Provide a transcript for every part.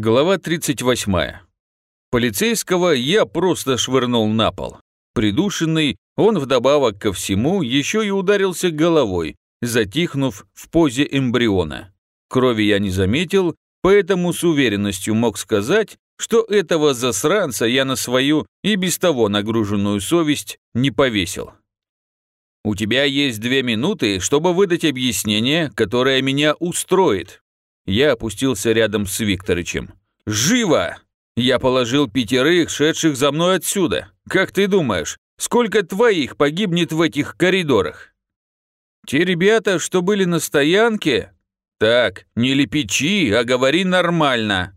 Глава 38. Полицейского я просто швырнул на пол. Придушенный, он вдобавок ко всему еще и ударился головой, затихнув в позе эмбриона. Крови я не заметил, поэтому с уверенностью мог сказать, что этого засранца я на свою и без того нагруженную совесть не повесил. «У тебя есть две минуты, чтобы выдать объяснение, которое меня устроит». Я опустился рядом с Викторычем. «Живо!» Я положил пятерых, шедших за мной отсюда. Как ты думаешь, сколько твоих погибнет в этих коридорах? Те ребята, что были на стоянке? Так, не лепечи, а говори нормально.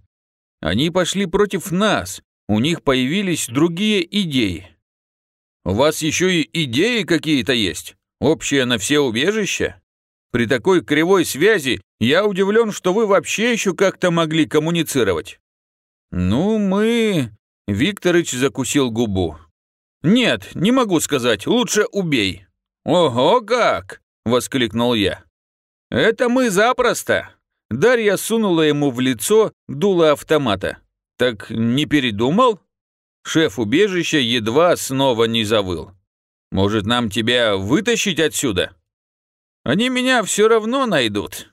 Они пошли против нас, у них появились другие идеи. У вас еще и идеи какие-то есть? Общие на все убежища? При такой кривой связи я удивлен, что вы вообще еще как-то могли коммуницировать. «Ну, мы...» — Викторыч закусил губу. «Нет, не могу сказать, лучше убей». «Ого, как!» — воскликнул я. «Это мы запросто!» Дарья сунула ему в лицо дуло автомата. «Так не передумал?» Шеф убежища едва снова не завыл. «Может, нам тебя вытащить отсюда?» «Они меня все равно найдут».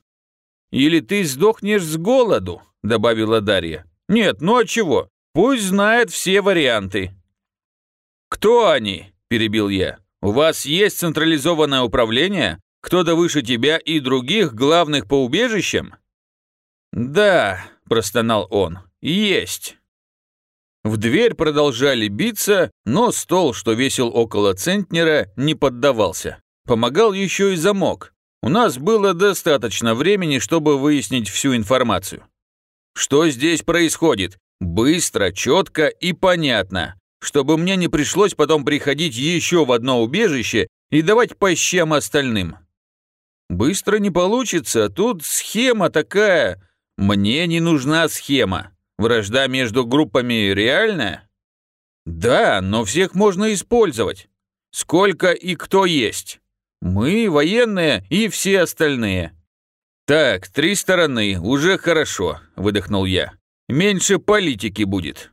«Или ты сдохнешь с голоду», — добавила Дарья. «Нет, ну а чего? Пусть знает все варианты». «Кто они?» – перебил я. «У вас есть централизованное управление? Кто-то выше тебя и других главных по убежищам?» «Да», – простонал он, – «есть». В дверь продолжали биться, но стол, что весил около центнера, не поддавался. Помогал еще и замок. У нас было достаточно времени, чтобы выяснить всю информацию. Что здесь происходит? Быстро, четко и понятно, чтобы мне не пришлось потом приходить еще в одно убежище и давать по щам остальным. Быстро не получится, тут схема такая. Мне не нужна схема. Вражда между группами реальная? Да, но всех можно использовать. Сколько и кто есть? Мы, военные и все остальные. «Так, три стороны, уже хорошо», – выдохнул я. «Меньше политики будет.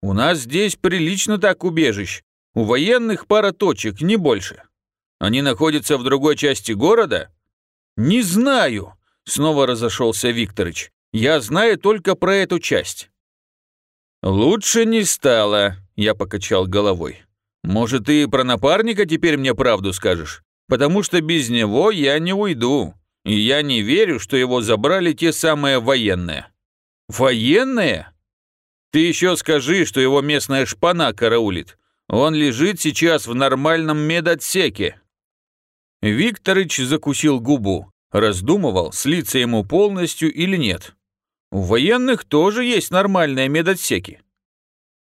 У нас здесь прилично так убежищ. У военных пара точек, не больше. Они находятся в другой части города?» «Не знаю», – снова разошелся Викторыч. «Я знаю только про эту часть». «Лучше не стало», – я покачал головой. «Может, ты про напарника теперь мне правду скажешь? Потому что без него я не уйду». И я не верю, что его забрали те самые военные. Военные? Ты еще скажи, что его местная шпана караулит. Он лежит сейчас в нормальном медотсеке. Викторыч закусил губу, раздумывал, слиться ему полностью или нет. У военных тоже есть нормальные медотсеки.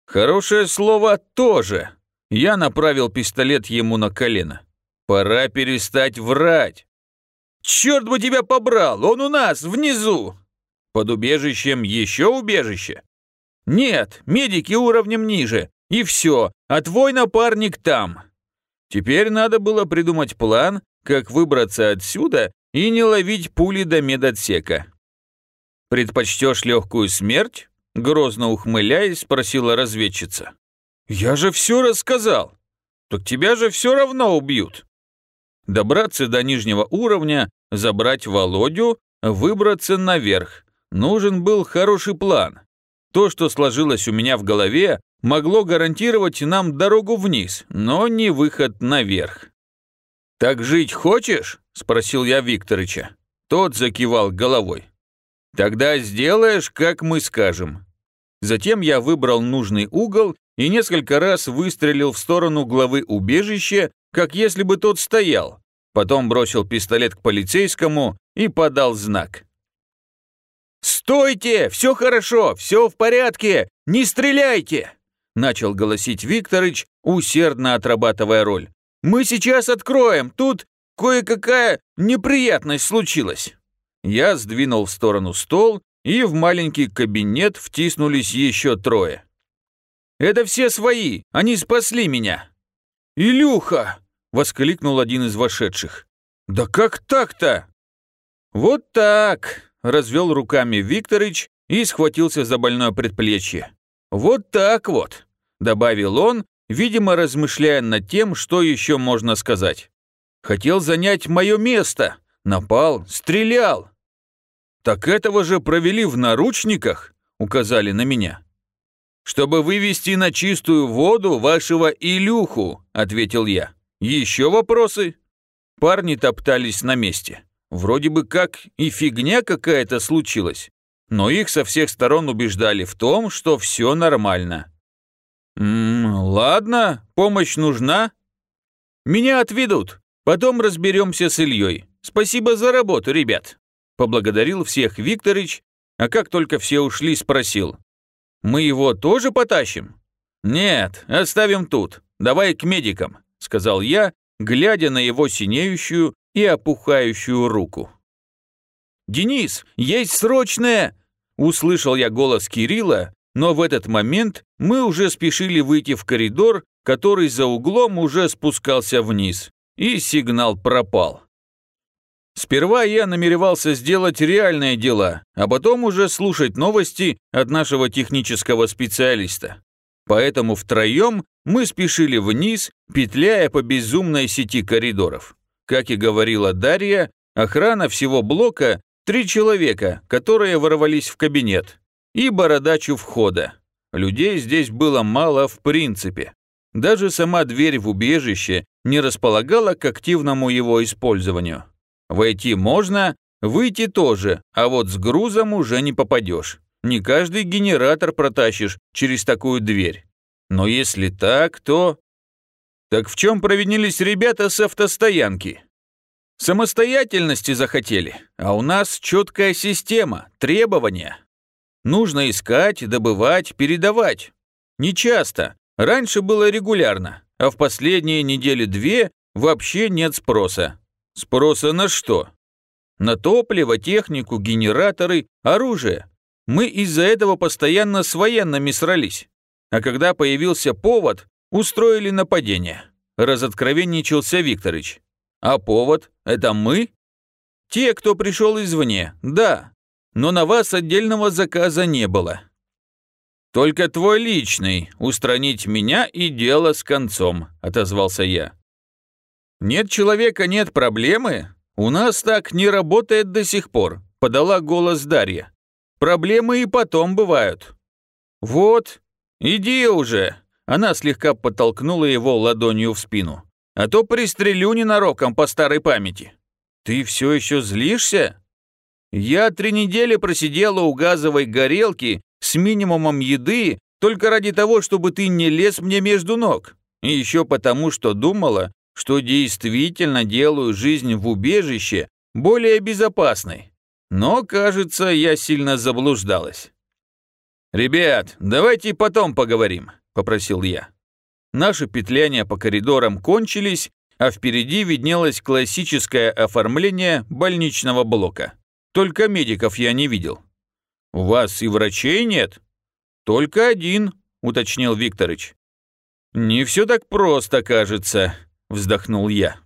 Хорошее слово «тоже». Я направил пистолет ему на колено. Пора перестать врать. «Черт бы тебя побрал! Он у нас, внизу!» «Под убежищем еще убежище?» «Нет, медики уровнем ниже, и все, а твой напарник там». Теперь надо было придумать план, как выбраться отсюда и не ловить пули до медотсека. «Предпочтешь легкую смерть?» Грозно ухмыляясь, спросила разведчица. «Я же все рассказал. Так тебя же все равно убьют» добраться до нижнего уровня, забрать Володю, выбраться наверх. Нужен был хороший план. То, что сложилось у меня в голове, могло гарантировать нам дорогу вниз, но не выход наверх. «Так жить хочешь?» – спросил я Викторыча. Тот закивал головой. «Тогда сделаешь, как мы скажем». Затем я выбрал нужный угол и несколько раз выстрелил в сторону главы убежища, как если бы тот стоял. Потом бросил пистолет к полицейскому и подал знак. «Стойте! Все хорошо! Все в порядке! Не стреляйте!» Начал голосить Викторыч, усердно отрабатывая роль. «Мы сейчас откроем! Тут кое-какая неприятность случилась!» Я сдвинул в сторону стол, и в маленький кабинет втиснулись еще трое. «Это все свои! Они спасли меня!» «Илюха!» – воскликнул один из вошедших. «Да как так-то?» «Вот так!» – развел руками Викторыч и схватился за больное предплечье. «Вот так вот», — добавил он, видимо, размышляя над тем, что еще можно сказать. «Хотел занять мое место, напал, стрелял». «Так этого же провели в наручниках», — указали на меня. «Чтобы вывести на чистую воду вашего Илюху», — ответил я. «Еще вопросы?» Парни топтались на месте. Вроде бы как и фигня какая-то случилась, но их со всех сторон убеждали в том, что все нормально. «Ммм, ладно, помощь нужна?» «Меня отведут, потом разберемся с Ильей. Спасибо за работу, ребят». Поблагодарил всех Викторыч, а как только все ушли, спросил. «Мы его тоже потащим?» «Нет, оставим тут. Давай к медикам», — сказал я, глядя на его синеющую и опухающую руку. «Денис, есть срочное!» Услышал я голос Кирилла, но в этот момент мы уже спешили выйти в коридор, который за углом уже спускался вниз, и сигнал пропал. Сперва я намеревался сделать реальные дела, а потом уже слушать новости от нашего технического специалиста. Поэтому втроем мы спешили вниз, петляя по безумной сети коридоров. Как и говорила Дарья, охрана всего блока – три человека, которые ворвались в кабинет, и бородач у входа. Людей здесь было мало в принципе. Даже сама дверь в убежище не располагала к активному его использованию. Войти можно, выйти тоже, а вот с грузом уже не попадешь. Не каждый генератор протащишь через такую дверь. Но если так, то... Так в чем провинились ребята с автостоянки? Самостоятельности захотели, а у нас четкая система, требования. Нужно искать, добывать, передавать. Не часто, раньше было регулярно, а в последние недели-две вообще нет спроса. Спроса на что? На топливо, технику, генераторы, оружие. Мы из-за этого постоянно с военными срались. А когда появился повод, устроили нападение. Разоткровенничался Викторыч. А повод – это мы? Те, кто пришел извне, да. Но на вас отдельного заказа не было. Только твой личный, устранить меня и дело с концом, отозвался я. Нет человека, нет проблемы. У нас так не работает до сих пор, подала голос Дарья. Проблемы и потом бывают. Вот, «Иди уже!» Она слегка подтолкнула его ладонью в спину. «А то пристрелю ненароком по старой памяти». «Ты все еще злишься?» «Я три недели просидела у газовой горелки с минимумом еды только ради того, чтобы ты не лез мне между ног. И еще потому, что думала, что действительно делаю жизнь в убежище более безопасной. Но, кажется, я сильно заблуждалась. «Ребят, давайте потом поговорим», – попросил я. Наши петляния по коридорам кончились, а впереди виднелось классическое оформление больничного блока. Только медиков я не видел. «У вас и врачей нет?» «Только один», – уточнил Викторыч. «Не все так просто, кажется», – вздохнул я.